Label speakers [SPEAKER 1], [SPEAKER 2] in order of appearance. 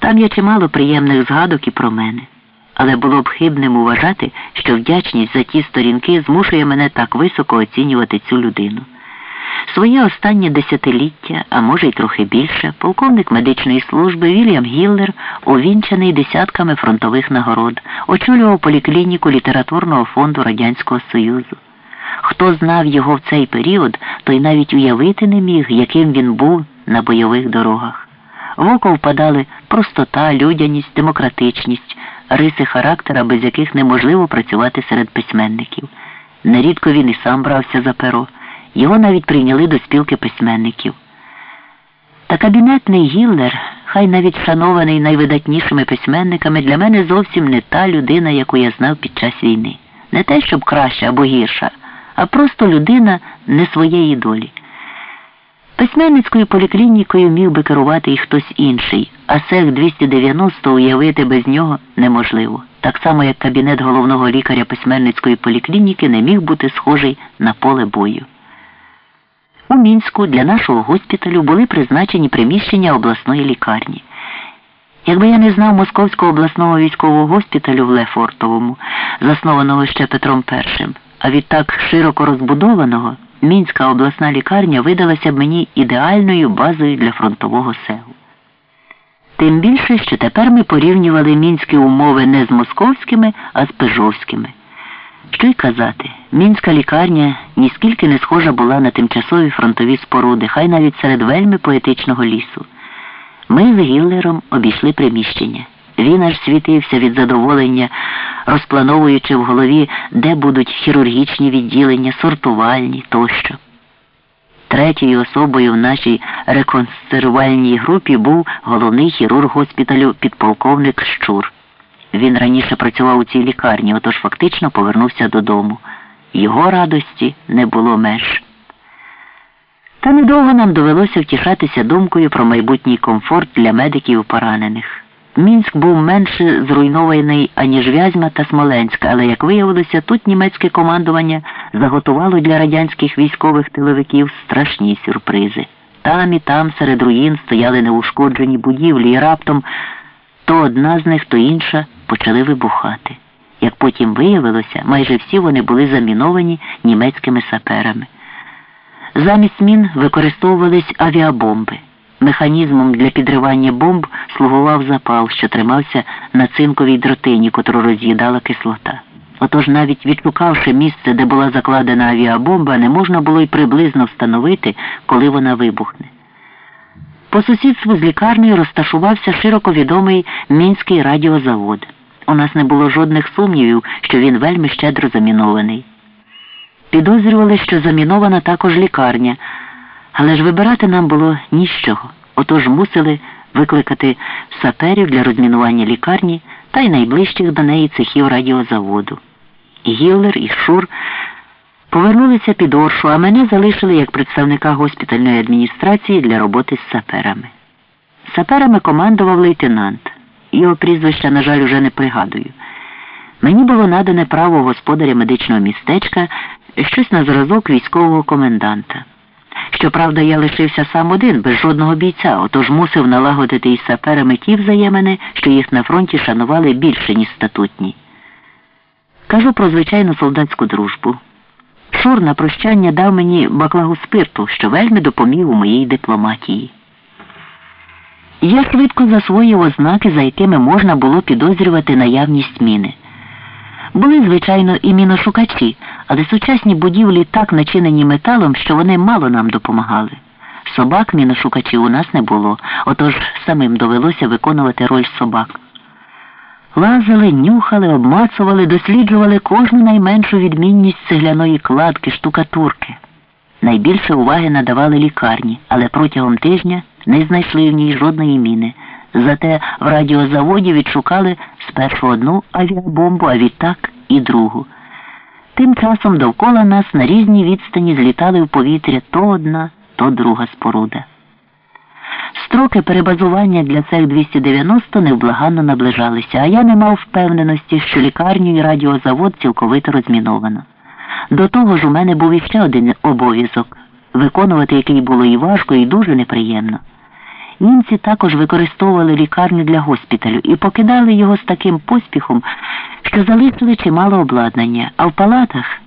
[SPEAKER 1] Там є чимало приємних згадок і про мене. Але було б хибним вважати, що вдячність за ті сторінки змушує мене так високо оцінювати цю людину. Своє останнє десятиліття, а може й трохи більше, полковник медичної служби Вільям Гіллер, увінчаний десятками фронтових нагород, очолював поліклініку літературного фонду Радянського Союзу. Хто знав його в цей період, той навіть уявити не міг, яким він був на бойових дорогах. В око впадали простота, людяність, демократичність, риси характера, без яких неможливо працювати серед письменників. Нерідко він і сам брався за перо. Його навіть прийняли до спілки письменників. Та кабінетний Гіллер, хай навіть шанований найвидатнішими письменниками, для мене зовсім не та людина, яку я знав під час війни. Не те, щоб краща або гірша, а просто людина не своєї долі. Письменницькою поліклінікою міг би керувати і хтось інший, а сех 290 уявити без нього неможливо. Так само, як кабінет головного лікаря письменницької поліклініки не міг бути схожий на поле бою. У мінську для нашого госпіталю були призначені приміщення обласної лікарні. Якби я не знав Московського обласного військового госпіталю в Лефортовому, заснованого ще Петром І, а відтак широко розбудованого, мінська обласна лікарня видалася б мені ідеальною базою для фронтового сегу. Тим більше, що тепер ми порівнювали мінські умови не з московськими, а з пежовськими. Що й казати, мінська лікарня ніскільки не схожа була на тимчасові фронтові споруди, хай навіть серед вельми поетичного лісу. Ми з Гіллером обійшли приміщення. Він аж світився від задоволення, розплановуючи в голові, де будуть хірургічні відділення, сортувальні тощо. Третьою особою в нашій реконсервальній групі був головний хірург госпіталю підполковник Щур. Він раніше працював у цій лікарні, отож фактично повернувся додому. Його радості не було меж. Та недовго нам довелося втішатися думкою про майбутній комфорт для медиків поранених. Мінськ був менше зруйнований, аніж Вязьма та Смоленська, але, як виявилося, тут німецьке командування заготувало для радянських військових тиловиків страшні сюрпризи. Там і там серед руїн стояли неушкоджені будівлі, і раптом то одна з них, то інша почали вибухати. Як потім виявилося, майже всі вони були заміновані німецькими саперами. Замість мін використовувались авіабомби. Механізмом для підривання бомб слугував запал, що тримався на цинковій дротині, котру роз'їдала кислота. Отож, навіть відшукавши місце, де була закладена авіабомба, не можна було й приблизно встановити, коли вона вибухне. По сусідству з лікарнею розташувався широко відомий мінський радіозавод. У нас не було жодних сумнівів, що він вельми щедро замінований. Підозрювали, що замінована також лікарня, але ж вибирати нам було нічого. Отож мусили викликати саперів для розмінування лікарні та й найближчих до неї цехів радіозаводу. Гіллер і Шур повернулися під Оршу, а мене залишили як представника госпітальної адміністрації для роботи з саперами. Саперами командував лейтенант. Його прізвища, на жаль, уже не пригадую. Мені було надане право господаря медичного містечка щось на зразок військового коменданта. Щоправда, я лишився сам один, без жодного бійця, отож мусив налагодити із саперами ті взаємини, що їх на фронті шанували більше, ніж статутні. Кажу про звичайну солдатську дружбу. Шур на прощання дав мені баклагу спирту, що вельми допоміг у моїй дипломатії. Я швидко засвоїв ознаки, за якими можна було підозрювати наявність міни. Були, звичайно, і міношукачі, але сучасні будівлі так начинені металом, що вони мало нам допомагали. Собак міношукачів у нас не було, отож самим довелося виконувати роль собак. Лазили, нюхали, обмацували, досліджували кожну найменшу відмінність цегляної кладки, штукатурки. Найбільше уваги надавали лікарні, але протягом тижня не знайшли в ній жодної міни. Зате в радіозаводі відшукали спершу одну авіабомбу, а відтак і другу. Тим часом довкола нас на різній відстані злітали в повітря то одна, то друга споруда. Строки перебазування для цех 290 невблаганно наближалися, а я не мав впевненості, що лікарню і радіозавод цілковито розміновано. До того ж у мене був іще один обов'язок, виконувати який було і важко, і дуже неприємно. Німці також використовували лікарню для госпіталю і покидали його з таким поспіхом, що залишили чимало обладнання, а в палатах